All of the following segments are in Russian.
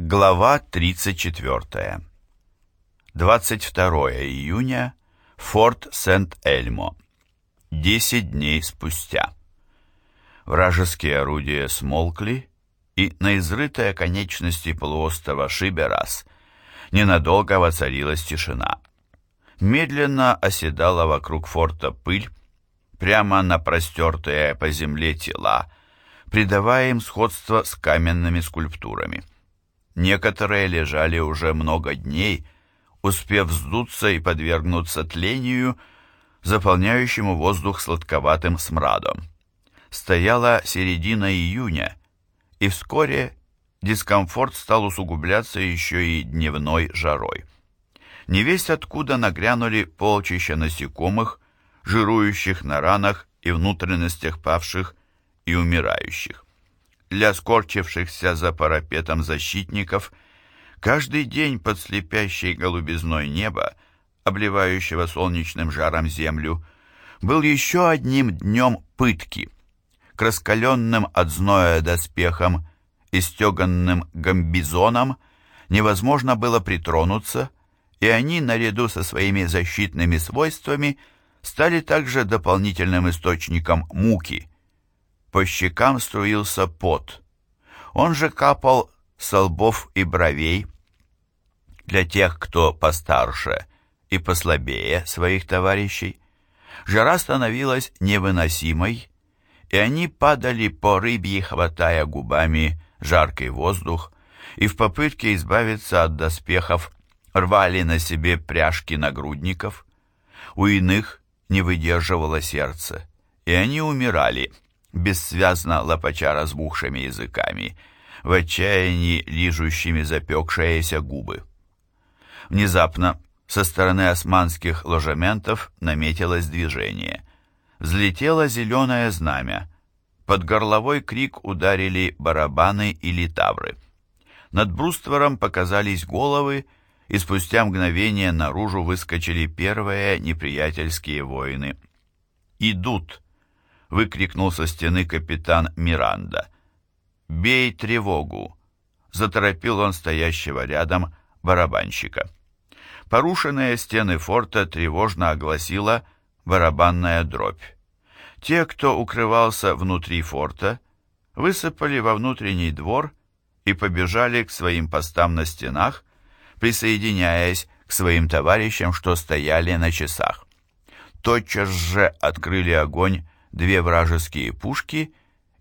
Глава 34. 22 июня. Форт Сент-Эльмо. 10 дней спустя. Вражеские орудия смолкли, и на изрытой оконечности полуострова Шиберас ненадолго воцарилась тишина. Медленно оседала вокруг форта пыль, прямо на простертые по земле тела, придавая им сходство с каменными скульптурами. Некоторые лежали уже много дней, успев вздуться и подвергнуться тлению, заполняющему воздух сладковатым смрадом. Стояла середина июня, и вскоре дискомфорт стал усугубляться еще и дневной жарой. Невесть откуда нагрянули полчища насекомых, жирующих на ранах и внутренностях павших и умирающих для скорчившихся за парапетом защитников, каждый день под слепящей голубизной неба, обливающего солнечным жаром землю, был еще одним днем пытки. К раскаленным от зноя доспехам и стеганным гамбизонам невозможно было притронуться, и они, наряду со своими защитными свойствами, стали также дополнительным источником муки – по щекам струился пот. Он же капал с лбов и бровей. Для тех, кто постарше и послабее своих товарищей, жара становилась невыносимой, и они падали по рыбьи, хватая губами жаркий воздух, и в попытке избавиться от доспехов рвали на себе пряжки нагрудников. У иных не выдерживало сердце, и они умирали – бессвязно лопача разбухшими языками, в отчаянии лижущими запекшиеся губы. Внезапно со стороны османских ложементов наметилось движение. Взлетело зеленое знамя. Под горловой крик ударили барабаны и литавры. Над бруствором показались головы, и спустя мгновение наружу выскочили первые неприятельские воины. «Идут!» — выкрикнул со стены капитан Миранда. «Бей тревогу!» — заторопил он стоящего рядом барабанщика. Порушенные стены форта тревожно огласила барабанная дробь. Те, кто укрывался внутри форта, высыпали во внутренний двор и побежали к своим постам на стенах, присоединяясь к своим товарищам, что стояли на часах. Тотчас же открыли огонь две вражеские пушки,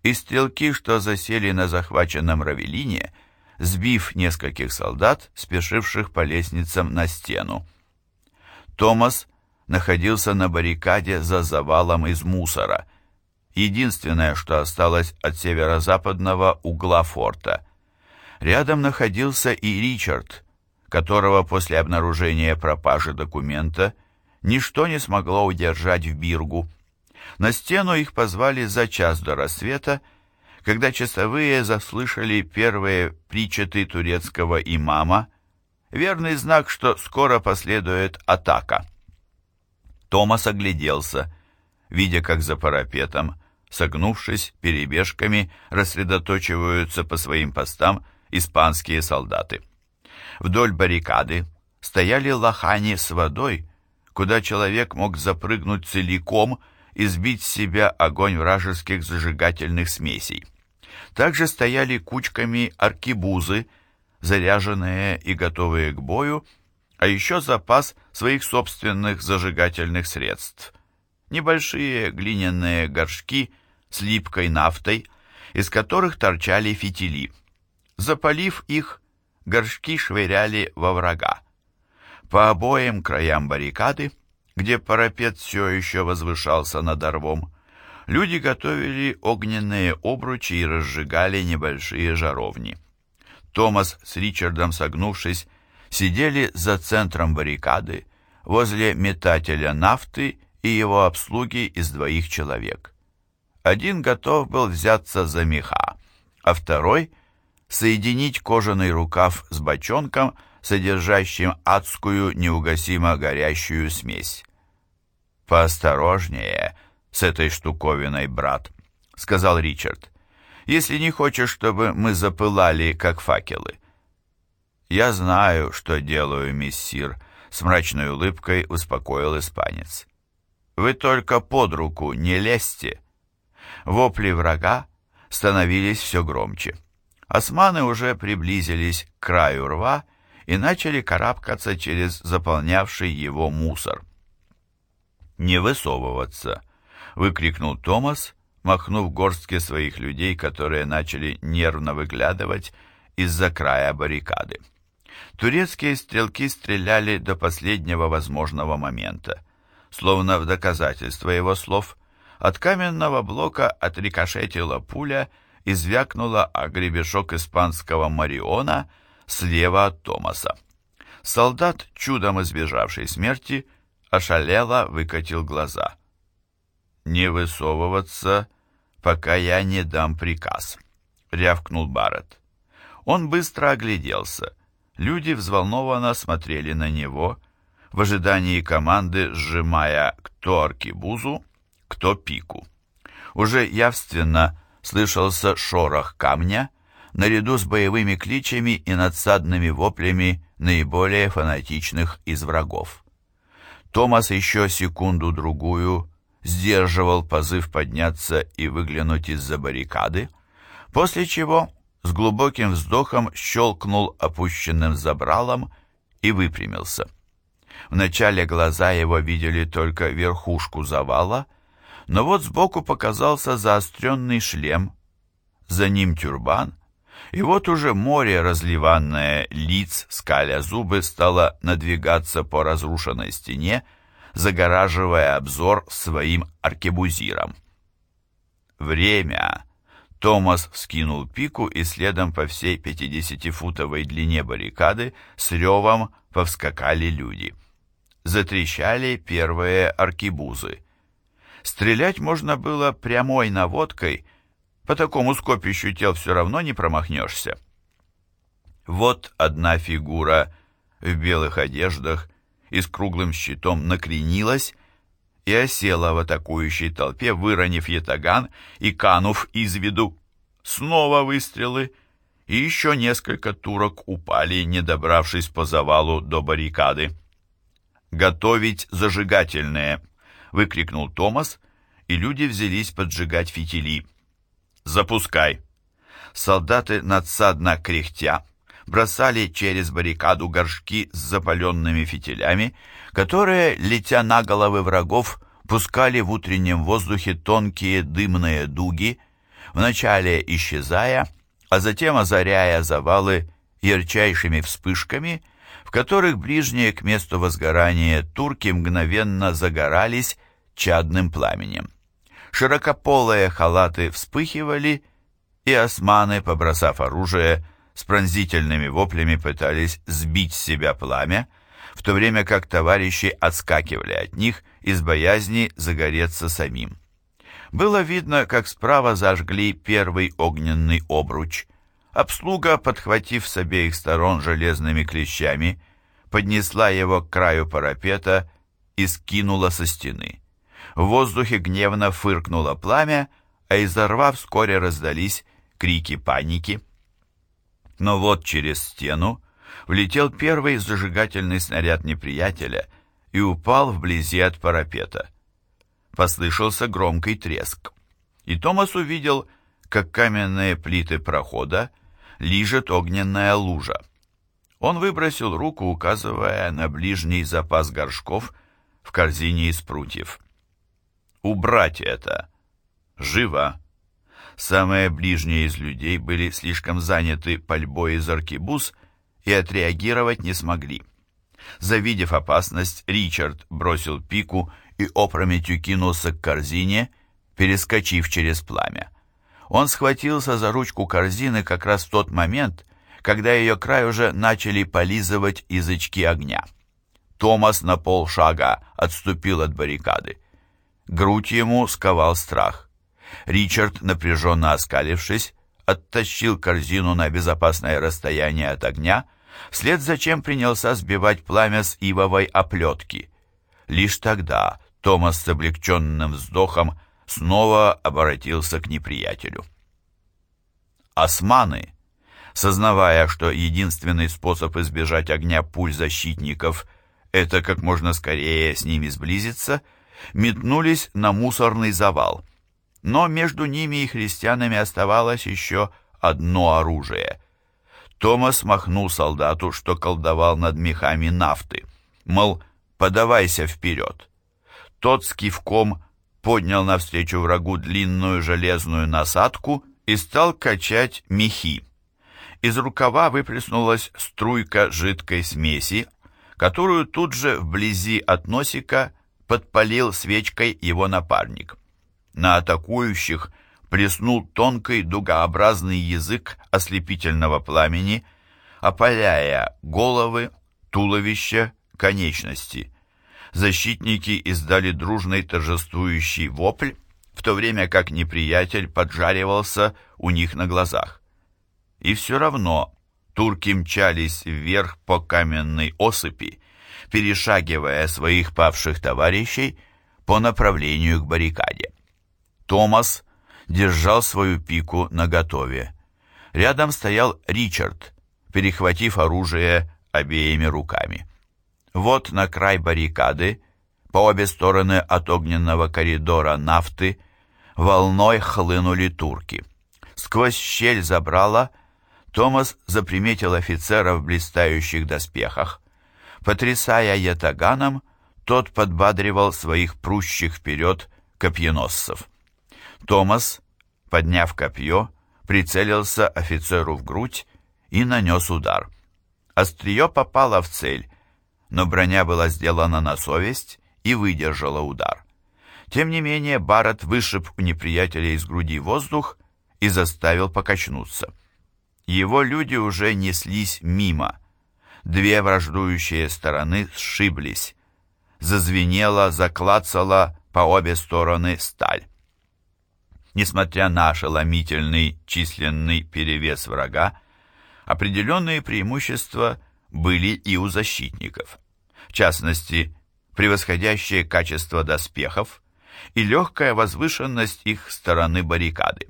и стрелки, что засели на захваченном Равелине, сбив нескольких солдат, спешивших по лестницам на стену. Томас находился на баррикаде за завалом из мусора, единственное, что осталось от северо-западного угла форта. Рядом находился и Ричард, которого после обнаружения пропажи документа ничто не смогло удержать в Биргу. На стену их позвали за час до рассвета, когда часовые заслышали первые причеты турецкого имама, верный знак, что скоро последует атака. Томас огляделся, видя, как за парапетом, согнувшись перебежками, рассредоточиваются по своим постам испанские солдаты. Вдоль баррикады стояли лохани с водой, куда человек мог запрыгнуть целиком и сбить с себя огонь вражеских зажигательных смесей. Также стояли кучками аркибузы, заряженные и готовые к бою, а еще запас своих собственных зажигательных средств. Небольшие глиняные горшки с липкой нафтой, из которых торчали фитили. Запалив их, горшки швыряли во врага. По обоим краям баррикады где парапет все еще возвышался над орвом, люди готовили огненные обручи и разжигали небольшие жаровни. Томас с Ричардом, согнувшись, сидели за центром баррикады, возле метателя нафты и его обслуги из двоих человек. Один готов был взяться за меха, а второй — соединить кожаный рукав с бочонком, содержащим адскую неугасимо горящую смесь. «Поосторожнее с этой штуковиной, брат», — сказал Ричард. «Если не хочешь, чтобы мы запылали, как факелы. «Я знаю, что делаю, миссир», — с мрачной улыбкой успокоил испанец. «Вы только под руку не лезьте». Вопли врага становились все громче. Османы уже приблизились к краю рва и начали карабкаться через заполнявший его мусор. «Не высовываться!» — выкрикнул Томас, махнув горстке своих людей, которые начали нервно выглядывать из-за края баррикады. Турецкие стрелки стреляли до последнего возможного момента. Словно в доказательство его слов, от каменного блока отрикошетила пуля и звякнула о гребешок испанского Мариона слева от Томаса. Солдат, чудом избежавший смерти, ошалело выкатил глаза. «Не высовываться, пока я не дам приказ», — рявкнул Барретт. Он быстро огляделся. Люди взволнованно смотрели на него, в ожидании команды, сжимая кто аркибузу, кто пику. Уже явственно слышался шорох камня, наряду с боевыми кличами и надсадными воплями наиболее фанатичных из врагов. Томас еще секунду-другую сдерживал позыв подняться и выглянуть из-за баррикады, после чего с глубоким вздохом щелкнул опущенным забралом и выпрямился. Вначале глаза его видели только верхушку завала, но вот сбоку показался заостренный шлем, за ним тюрбан, и вот уже море, разливанное лиц, скаля зубы, стало надвигаться по разрушенной стене, загораживая обзор своим аркебузиром. «Время!» Томас вскинул пику и следом по всей пятидесятифутовой длине баррикады с ревом повскакали люди. Затрещали первые аркебузы. Стрелять можно было прямой наводкой, по такому скопищу тел все равно не промахнешься. Вот одна фигура в белых одеждах и с круглым щитом накренилась и осела в атакующей толпе, выронив ятаган и канув из виду. Снова выстрелы, и еще несколько турок упали, не добравшись по завалу до баррикады. «Готовить зажигательные!» — выкрикнул Томас, и люди взялись поджигать фитили. «Запускай!» Солдаты надсадно кряхтя бросали через баррикаду горшки с запаленными фитилями, которые, летя на головы врагов, пускали в утреннем воздухе тонкие дымные дуги, вначале исчезая, а затем озаряя завалы ярчайшими вспышками, в которых ближние к месту возгорания турки мгновенно загорались чадным пламенем. Широкополые халаты вспыхивали, и османы, побросав оружие, с пронзительными воплями пытались сбить с себя пламя, в то время как товарищи отскакивали от них из боязни загореться самим. Было видно, как справа зажгли первый огненный обруч. Обслуга, подхватив с обеих сторон железными клещами, поднесла его к краю парапета и скинула со стены. В воздухе гневно фыркнуло пламя, а изо рва вскоре раздались крики паники. Но вот через стену влетел первый зажигательный снаряд неприятеля и упал вблизи от парапета. Послышался громкий треск, и Томас увидел, как каменные плиты прохода лижет огненная лужа. Он выбросил руку, указывая на ближний запас горшков в корзине из прутьев. «Убрать это! Живо!» Самые ближние из людей были слишком заняты пальбой из аркебуз и отреагировать не смогли. Завидев опасность, Ричард бросил пику и опрометью кинулся к корзине, перескочив через пламя. Он схватился за ручку корзины как раз в тот момент, когда ее край уже начали полизывать язычки огня. Томас на полшага отступил от баррикады. Грудь ему сковал страх. Ричард, напряженно оскалившись, оттащил корзину на безопасное расстояние от огня, вслед за чем принялся сбивать пламя с ивовой оплетки. Лишь тогда Томас с облегченным вздохом снова обратился к неприятелю. Османы Сознавая, что единственный способ избежать огня пуль защитников – это как можно скорее с ними сблизиться, метнулись на мусорный завал. Но между ними и христианами оставалось еще одно оружие. Томас махнул солдату, что колдовал над мехами нафты, мол, подавайся вперед. Тот с кивком поднял навстречу врагу длинную железную насадку и стал качать мехи. Из рукава выплеснулась струйка жидкой смеси, которую тут же вблизи от носика подпалил свечкой его напарник. На атакующих плеснул тонкий дугообразный язык ослепительного пламени, опаляя головы, туловища, конечности. Защитники издали дружный торжествующий вопль, в то время как неприятель поджаривался у них на глазах. И все равно турки мчались вверх по каменной осыпи, перешагивая своих павших товарищей по направлению к баррикаде. Томас держал свою пику наготове. Рядом стоял Ричард, перехватив оружие обеими руками. Вот на край баррикады, по обе стороны от огненного коридора нафты, волной хлынули турки. Сквозь щель забрала Томас заприметил офицера в блистающих доспехах. Потрясая ятаганом, тот подбадривал своих прущих вперед копьеносцев. Томас, подняв копье, прицелился офицеру в грудь и нанес удар. Острие попало в цель, но броня была сделана на совесть и выдержала удар. Тем не менее, Барретт вышиб у неприятеля из груди воздух и заставил покачнуться. Его люди уже неслись мимо. Две враждующие стороны сшиблись. Зазвенела, заклацала по обе стороны сталь. Несмотря на ошеломительный численный перевес врага, определенные преимущества были и у защитников. В частности, превосходящее качество доспехов и легкая возвышенность их стороны баррикады.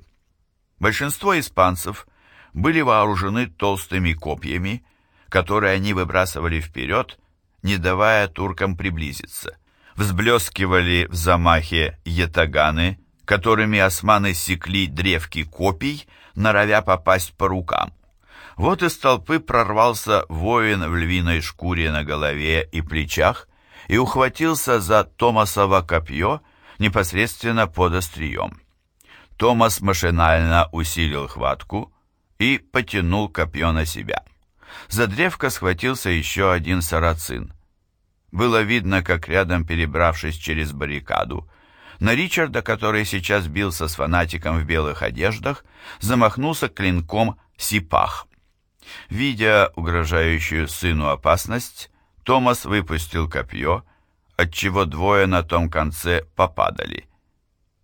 Большинство испанцев были вооружены толстыми копьями, которые они выбрасывали вперед, не давая туркам приблизиться. Взблескивали в замахе ятаганы, которыми османы секли древки копий, норовя попасть по рукам. Вот из толпы прорвался воин в львиной шкуре на голове и плечах и ухватился за Томасово копье непосредственно под острием. Томас машинально усилил хватку и потянул копье на себя. За древко схватился еще один сарацин. Было видно, как рядом, перебравшись через баррикаду, на Ричарда, который сейчас бился с фанатиком в белых одеждах, замахнулся клинком Сипах. Видя угрожающую сыну опасность, Томас выпустил копье, отчего двое на том конце попадали.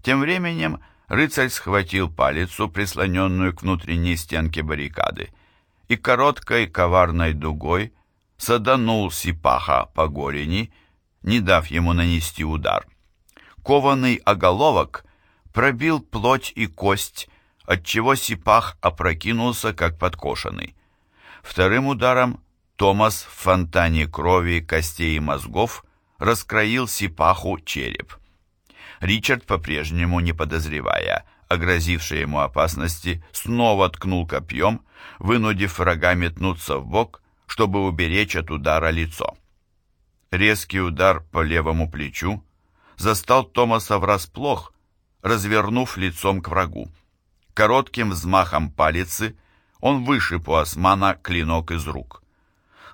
Тем временем рыцарь схватил палицу, прислоненную к внутренней стенке баррикады, и короткой коварной дугой саданул Сипаха по голени, не дав ему нанести удар. Кованый оголовок пробил плоть и кость, отчего Сипах опрокинулся, как подкошенный. Вторым ударом Томас в фонтане крови, костей и мозгов раскроил Сипаху череп. Ричард, по-прежнему не подозревая о грозившей ему опасности, снова ткнул копьем, вынудив врага метнуться в бок, чтобы уберечь от удара лицо. Резкий удар по левому плечу застал Томаса врасплох, развернув лицом к врагу. Коротким взмахом палицы он вышиб у османа клинок из рук.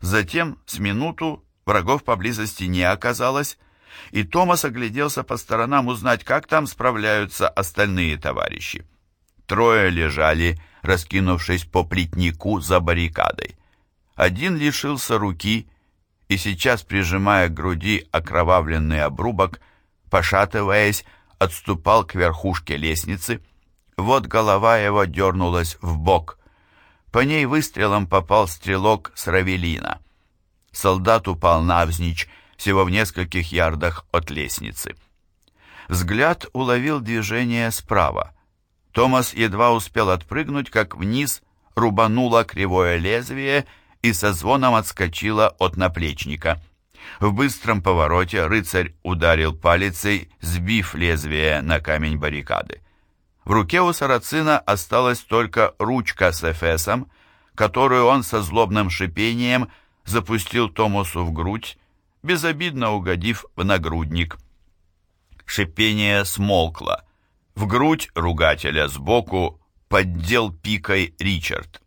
Затем, с минуту, врагов поблизости не оказалось, и Томас огляделся по сторонам узнать, как там справляются остальные товарищи. Трое лежали, раскинувшись по плетнику за баррикадой. Один лишился руки и сейчас, прижимая к груди окровавленный обрубок, пошатываясь, отступал к верхушке лестницы. Вот голова его дернулась в бок. По ней выстрелом попал стрелок с Равелина. Солдат упал навзничь, всего в нескольких ярдах от лестницы. Взгляд уловил движение справа. Томас едва успел отпрыгнуть, как вниз рубануло кривое лезвие и со звоном отскочило от наплечника. В быстром повороте рыцарь ударил палицей, сбив лезвие на камень баррикады. В руке у сарацина осталась только ручка с эфесом, которую он со злобным шипением запустил Томасу в грудь, безобидно угодив в нагрудник. Шипение смолкло. В грудь ругателя сбоку поддел пикой Ричард.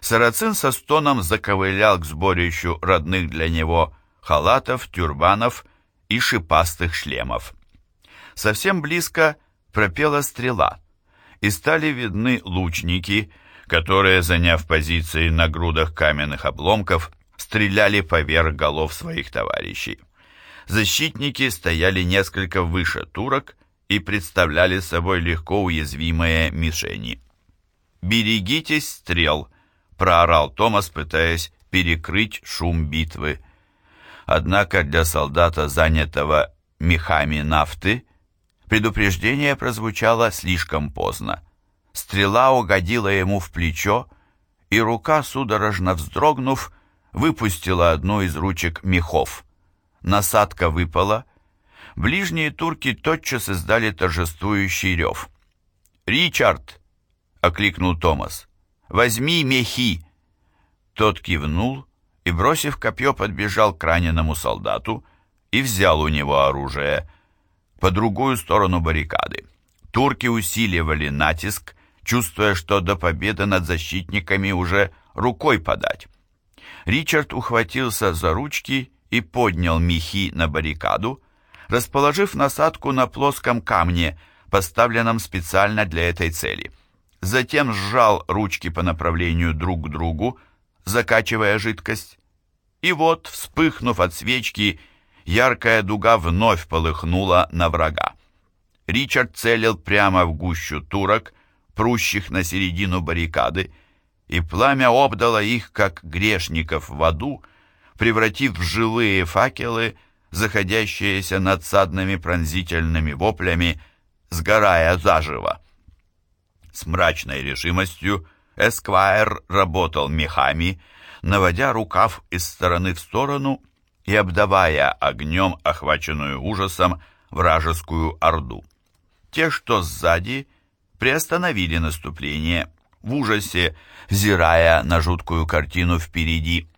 Сарацин со стоном заковылял к сборищу родных для него халатов, тюрбанов и шипастых шлемов. Совсем близко пропела стрела, и стали видны лучники, которые, заняв позиции на грудах каменных обломков, стреляли поверх голов своих товарищей. Защитники стояли несколько выше турок и представляли собой легко уязвимые мишени. «Берегитесь стрел!» — проорал Томас, пытаясь перекрыть шум битвы. Однако для солдата, занятого мехами нафты, предупреждение прозвучало слишком поздно. Стрела угодила ему в плечо, и рука, судорожно вздрогнув, выпустила одну из ручек мехов. Насадка выпала. Ближние турки тотчас издали торжествующий рев. «Ричард!» — окликнул Томас. «Возьми мехи!» Тот кивнул и, бросив копье, подбежал к раненому солдату и взял у него оружие. По другую сторону баррикады турки усиливали натиск, чувствуя, что до победы над защитниками уже рукой подать. Ричард ухватился за ручки и поднял мехи на баррикаду, расположив насадку на плоском камне, поставленном специально для этой цели. Затем сжал ручки по направлению друг к другу, закачивая жидкость. И вот, вспыхнув от свечки, яркая дуга вновь полыхнула на врага. Ричард целил прямо в гущу турок, прущих на середину баррикады, и пламя обдало их, как грешников в аду, превратив в живые факелы, заходящиеся над садными пронзительными воплями, сгорая заживо. С мрачной решимостью Эсквайр работал мехами, наводя рукав из стороны в сторону и обдавая огнем, охваченную ужасом, вражескую орду. Те, что сзади, приостановили наступление, в ужасе, взирая на жуткую картину впереди,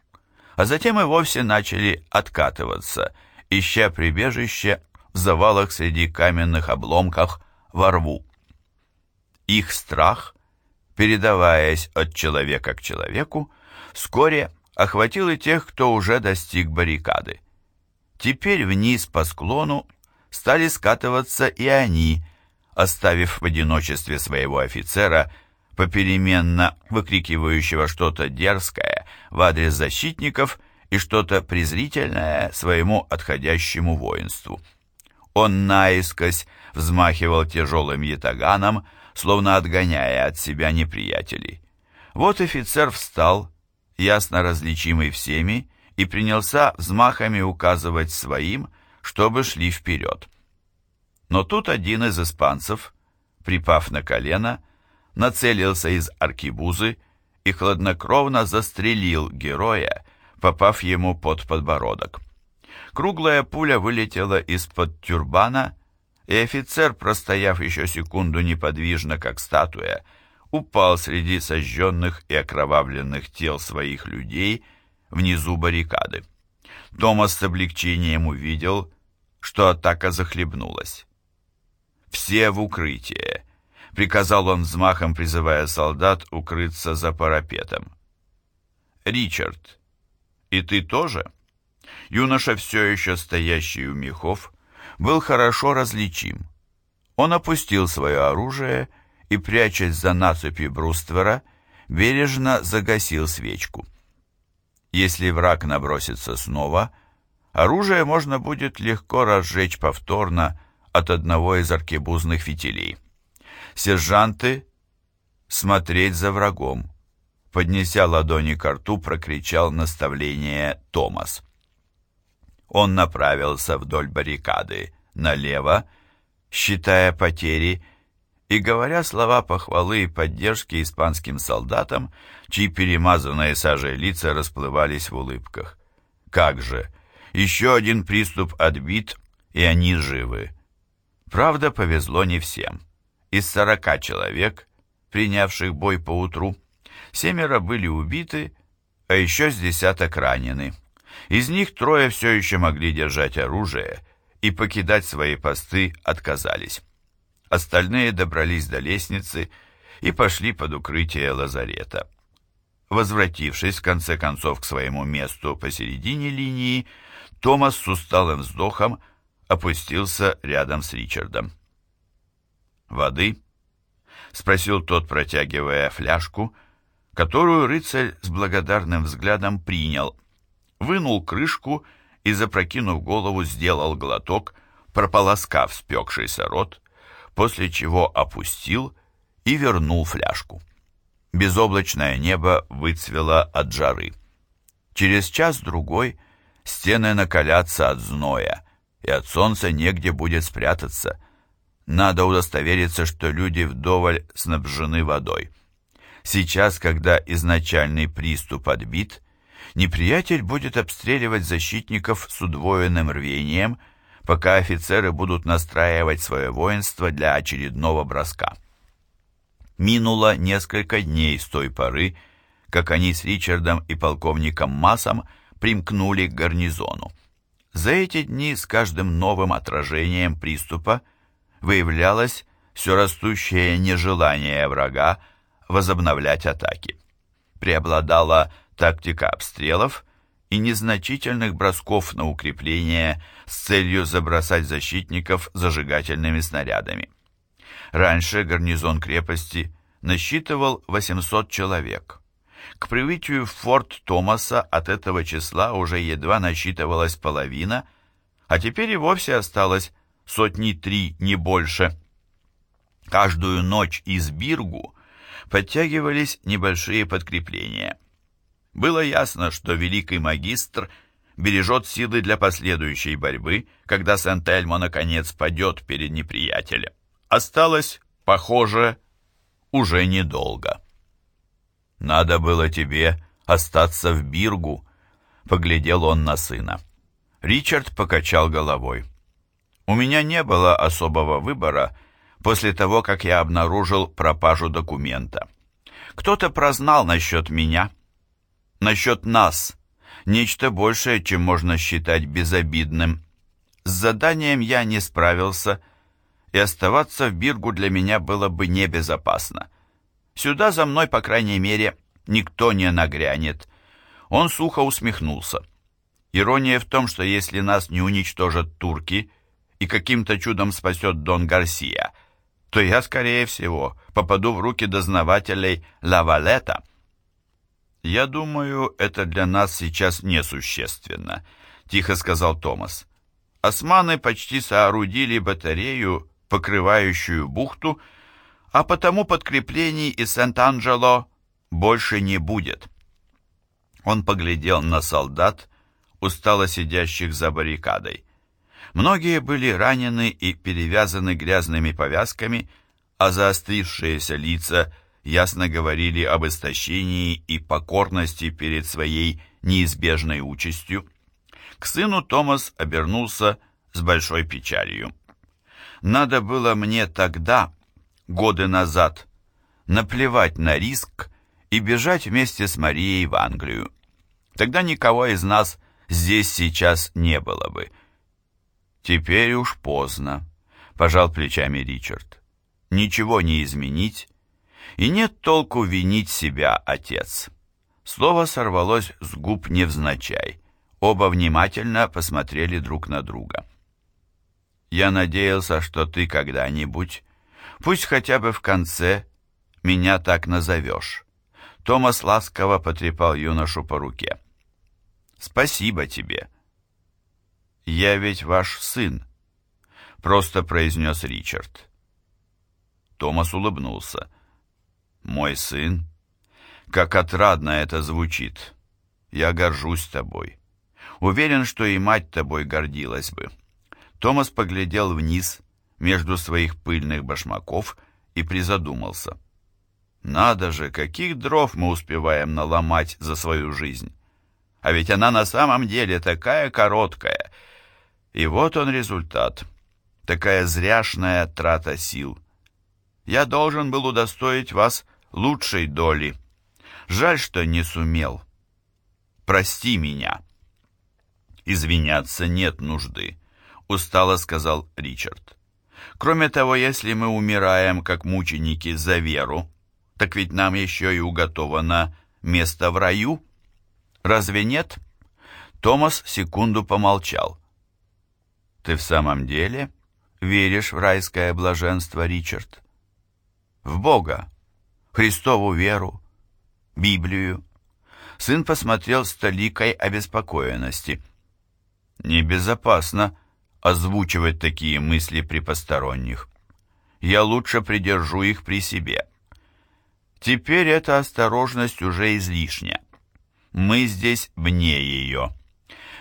а затем и вовсе начали откатываться, ища прибежище в завалах среди каменных обломках во рву. Их страх, передаваясь от человека к человеку, вскоре охватил и тех, кто уже достиг баррикады. Теперь вниз по склону стали скатываться и они, оставив в одиночестве своего офицера, попеременно выкрикивающего что-то дерзкое в адрес защитников и что-то презрительное своему отходящему воинству. Он наискось взмахивал тяжелым ятаганом, словно отгоняя от себя неприятелей. Вот офицер встал, ясно различимый всеми, и принялся взмахами указывать своим, чтобы шли вперед. Но тут один из испанцев, припав на колено, нацелился из аркибузы и хладнокровно застрелил героя, попав ему под подбородок. Круглая пуля вылетела из-под тюрбана, и офицер, простояв еще секунду неподвижно, как статуя, упал среди сожженных и окровавленных тел своих людей внизу баррикады. Томас с облегчением увидел, что атака захлебнулась. «Все в укрытие!» — приказал он взмахом, призывая солдат укрыться за парапетом. «Ричард, и ты тоже?» Юноша, все еще стоящий у мехов, был хорошо различим. Он опустил свое оружие и, прячась за насыпи бруствера, бережно загасил свечку. Если враг набросится снова, оружие можно будет легко разжечь повторно от одного из аркебузных фитилей. Сержанты смотреть за врагом. Поднеся ладони к рту, прокричал наставление Томас. Он направился вдоль баррикады налево, считая потери, и говоря слова похвалы и поддержки испанским солдатам, чьи перемазанные сажей лица расплывались в улыбках. Как же! Еще один приступ отбит, и они живы. Правда, повезло не всем. Из сорока человек, принявших бой поутру, семеро были убиты, а еще с десяток ранены. Из них трое все еще могли держать оружие и покидать свои посты отказались. Остальные добрались до лестницы и пошли под укрытие лазарета. Возвратившись в конце концов к своему месту посередине линии, Томас с усталым вздохом опустился рядом с Ричардом. «Воды?» — спросил тот, протягивая фляжку, которую рыцарь с благодарным взглядом принял, вынул крышку и, запрокинув голову, сделал глоток, прополоскав спекшийся рот, после чего опустил и вернул фляжку. Безоблачное небо выцвело от жары. Через час-другой стены накалятся от зноя, и от солнца негде будет спрятаться. Надо удостовериться, что люди вдоволь снабжены водой. Сейчас, когда изначальный приступ отбит, неприятель будет обстреливать защитников с удвоенным рвением, пока офицеры будут настраивать свое воинство для очередного броска. Минуло несколько дней с той поры, как они с Ричардом и полковником Массом примкнули к гарнизону. За эти дни с каждым новым отражением приступа выявлялось все растущее нежелание врага возобновлять атаки. Преобладала тактика обстрелов и незначительных бросков на укрепление с целью забросать защитников зажигательными снарядами. Раньше гарнизон крепости насчитывал 800 человек. К прибытию в форт Томаса от этого числа уже едва насчитывалась половина, а теперь и вовсе осталось сотни три, не больше. Каждую ночь из Биргу подтягивались небольшие подкрепления. Было ясно, что великий магистр бережет силы для последующей борьбы, когда Сент-Эльмо наконец падет перед неприятелем. Осталось, похоже, уже недолго. «Надо было тебе остаться в Биргу», — поглядел он на сына. Ричард покачал головой. «У меня не было особого выбора после того, как я обнаружил пропажу документа. Кто-то прознал насчет меня, насчет нас, нечто большее, чем можно считать безобидным. С заданием я не справился, и оставаться в Биргу для меня было бы небезопасно. Сюда за мной, по крайней мере, никто не нагрянет. Он сухо усмехнулся. Ирония в том, что если нас не уничтожат турки и каким-то чудом спасет Дон Гарсия, то я, скорее всего, попаду в руки дознавателей Лавалета. «Я думаю, это для нас сейчас несущественно», — тихо сказал Томас. «Османы почти соорудили батарею, покрывающую бухту, — а потому подкреплений из Сент-Анджело больше не будет. Он поглядел на солдат, устало сидящих за баррикадой. Многие были ранены и перевязаны грязными повязками, а заострившиеся лица ясно говорили об истощении и покорности перед своей неизбежной участью. К сыну Томас обернулся с большой печалью. «Надо было мне тогда годы назад, наплевать на риск и бежать вместе с Марией в Англию. Тогда никого из нас здесь сейчас не было бы. Теперь уж поздно, пожал плечами Ричард. Ничего не изменить, и нет толку винить себя, отец. Слово сорвалось с губ невзначай. Оба внимательно посмотрели друг на друга. «Я надеялся, что ты когда-нибудь Пусть хотя бы в конце меня так назовешь. Томас ласково потрепал юношу по руке. Спасибо тебе. Я ведь ваш сын, просто произнес Ричард. Томас улыбнулся. Мой сын? Как отрадно это звучит. Я горжусь тобой. Уверен, что и мать тобой гордилась бы. Томас поглядел вниз, между своих пыльных башмаков и призадумался. Надо же, каких дров мы успеваем наломать за свою жизнь. А ведь она на самом деле такая короткая. И вот он результат. Такая зряшная трата сил. Я должен был удостоить вас лучшей доли. Жаль, что не сумел. Прости меня. Извиняться нет нужды, устало сказал Ричард. Кроме того, если мы умираем, как мученики, за веру, так ведь нам еще и уготовано место в раю. Разве нет? Томас секунду помолчал. Ты в самом деле веришь в райское блаженство, Ричард? В Бога, Христову веру, Библию. Сын посмотрел с толикой обеспокоенности. Небезопасно озвучивать такие мысли при посторонних. Я лучше придержу их при себе. Теперь эта осторожность уже излишня. Мы здесь вне ее.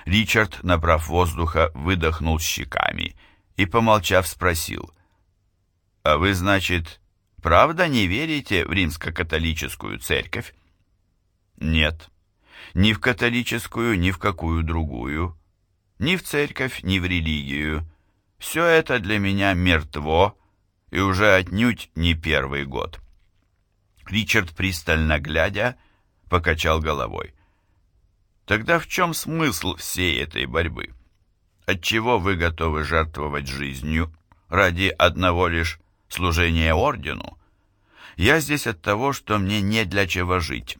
Ричард, набрав воздуха, выдохнул щеками и, помолчав, спросил. «А вы, значит, правда не верите в римско-католическую церковь?» «Нет, ни в католическую, ни в какую другую, ни в церковь, ни в религию. Все это для меня мертво и уже отнюдь не первый год». Ричард, пристально глядя, покачал головой. Тогда в чем смысл всей этой борьбы? Отчего вы готовы жертвовать жизнью ради одного лишь служения ордену? Я здесь от того, что мне не для чего жить.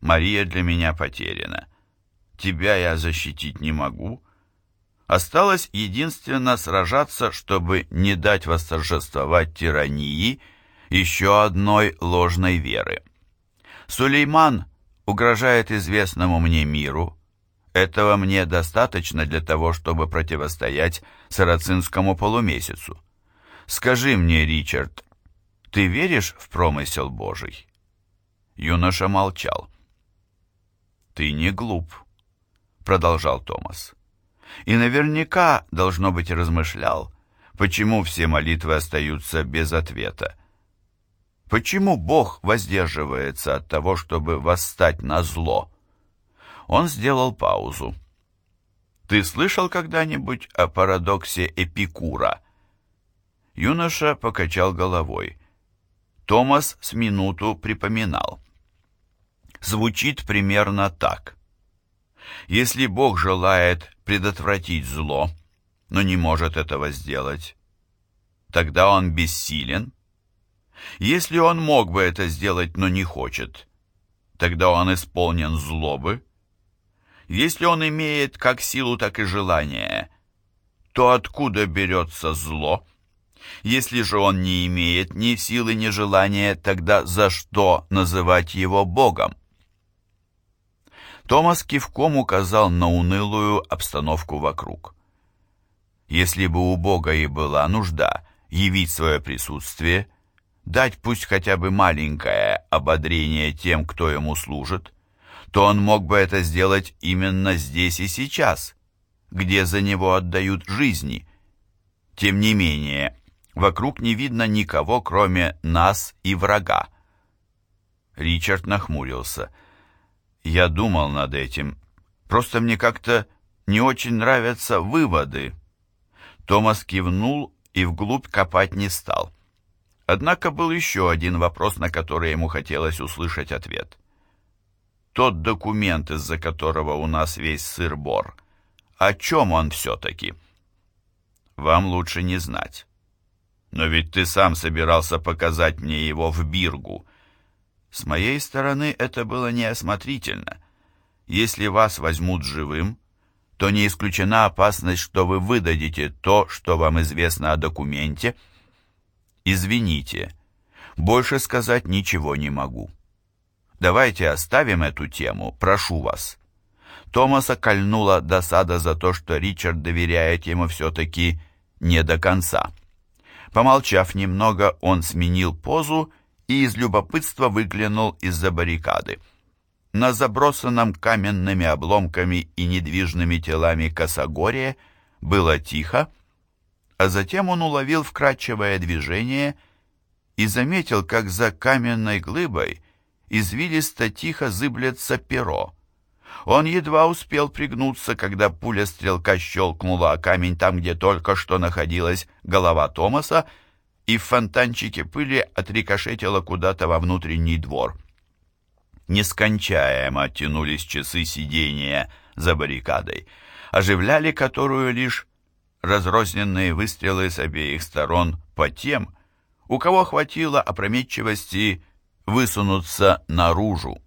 Мария для меня потеряна. Тебя я защитить не могу. Осталось единственно сражаться, чтобы не дать восторжествовать тирании еще одной ложной веры. Сулейман угрожает известному мне миру. Этого мне достаточно для того, чтобы противостоять сарацинскому полумесяцу. Скажи мне, Ричард, ты веришь в промысел Божий? Юноша молчал. Ты не глуп, продолжал Томас. И наверняка, должно быть, размышлял, почему все молитвы остаются без ответа. Почему Бог воздерживается от того, чтобы восстать на зло? Он сделал паузу. Ты слышал когда-нибудь о парадоксе Эпикура? Юноша покачал головой. Томас с минуту припоминал. Звучит примерно так. Если Бог желает предотвратить зло, но не может этого сделать, тогда он бессилен если он мог бы это сделать, но не хочет, тогда он исполнен злобы. Если он имеет как силу, так и желание, то откуда берется зло? Если же он не имеет ни силы, ни желания, тогда за что называть его Богом? Томас кивком указал на унылую обстановку вокруг. Если бы у Бога и была нужда явить свое присутствие, дать пусть хотя бы маленькое ободрение тем, кто ему служит, то он мог бы это сделать именно здесь и сейчас, где за него отдают жизни. Тем не менее, вокруг не видно никого, кроме нас и врага. Ричард нахмурился. Я думал над этим. Просто мне как-то не очень нравятся выводы. Томас кивнул и вглубь копать не стал. Однако был еще один вопрос, на который ему хотелось услышать ответ. Тот документ, из-за которого у нас весь сыр-бор, о чем он все-таки? Вам лучше не знать. Но ведь ты сам собирался показать мне его в Биргу. С моей стороны это было неосмотрительно. Если вас возьмут живым, то не исключена опасность, что вы выдадите то, что вам известно о документе, — Извините, больше сказать ничего не могу. Давайте оставим эту тему, прошу вас. Томаса кольнула досада за то, что Ричард доверяет ему все-таки не до конца. Помолчав немного, он сменил позу и из любопытства выглянул из-за баррикады. На забросанном каменными обломками и недвижными телами косогоре было тихо, а затем он уловил вкрадчивое движение и заметил, как за каменной глыбой извилисто тихо зыблется перо. Он едва успел пригнуться, когда пуля стрелка щелкнула о камень там, где только что находилась голова Томаса, и в фонтанчике пыли отрикошетила куда-то во внутренний двор. Нескончаемо тянулись часы сидения за баррикадой, оживляли которую лишь разрозненные выстрелы с обеих сторон по тем, у кого хватило опрометчивости высунуться наружу.